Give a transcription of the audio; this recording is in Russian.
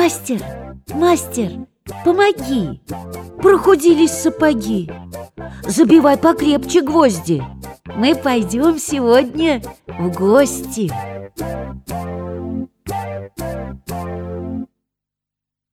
Мастер, мастер, помоги. Прохудились сапоги. Забивай покрепче гвозди. Мы пойдем сегодня в гости.